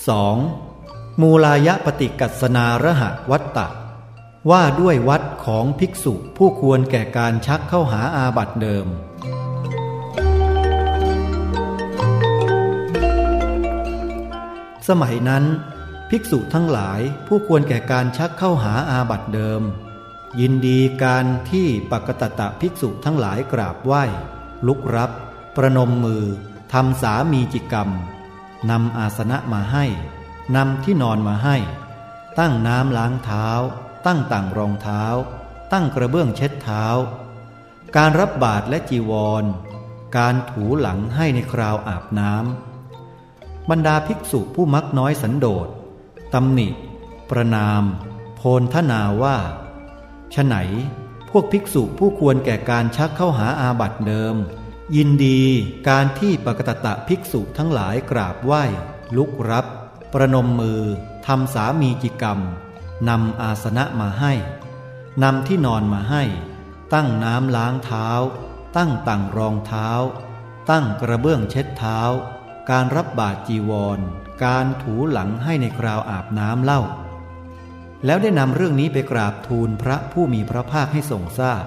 2. มูลายะปฏิกัสนาระหะวัตตะ ว่าด้วยวัดของภิกษุผู้ควรแก่การชักเข้าหาอาบัติเดิม สมัยนั้น ภิกษุทั้งหลายผู้ควรแก่การชักเข้าหาอาบัติเดิม ยินดีการที่ปกตตะภิกษุทั้งหลายกราบไหว้ ลุกรับ ประนมมือทำสามีจิกรรม นำอาสนะมาให้ นำที่นอนมาให้ ตั้งน้ำล้างเท้า ตั้งต่างรองเท้า ตั้งกระเบื้องเช็ดเท้า การรับบาตรและจีวร การถูหลังให้ในคราวอาบน้ำบรรดาภิกษุผู้มักน้อยสันโดษตำหนิ ประนาม โพนทนาว่าฉไหน พวกภิกษุผู้ควรแก่การชักเข้าหาอาบัติเดิม ยินดีการที่ปกตตะภิกษุทั้งหลายกราบไหว้ ลุกรับ ประนมมือทำสามีจิกรรมนำอาสนะมาให้นำที่นอนมาให้ ตั้งน้ำล้างเท้า ตั้งต่างรองเท้า ตั้งกระเบื้องเช็ดเท้า การรับบาดจีวร การถูหลังให้ในคราวอาบน้ำเล่า แล้วได้นำเรื่องนี้ไปกราบทูลพระผู้มีพระภาคให้ทรงทราบพ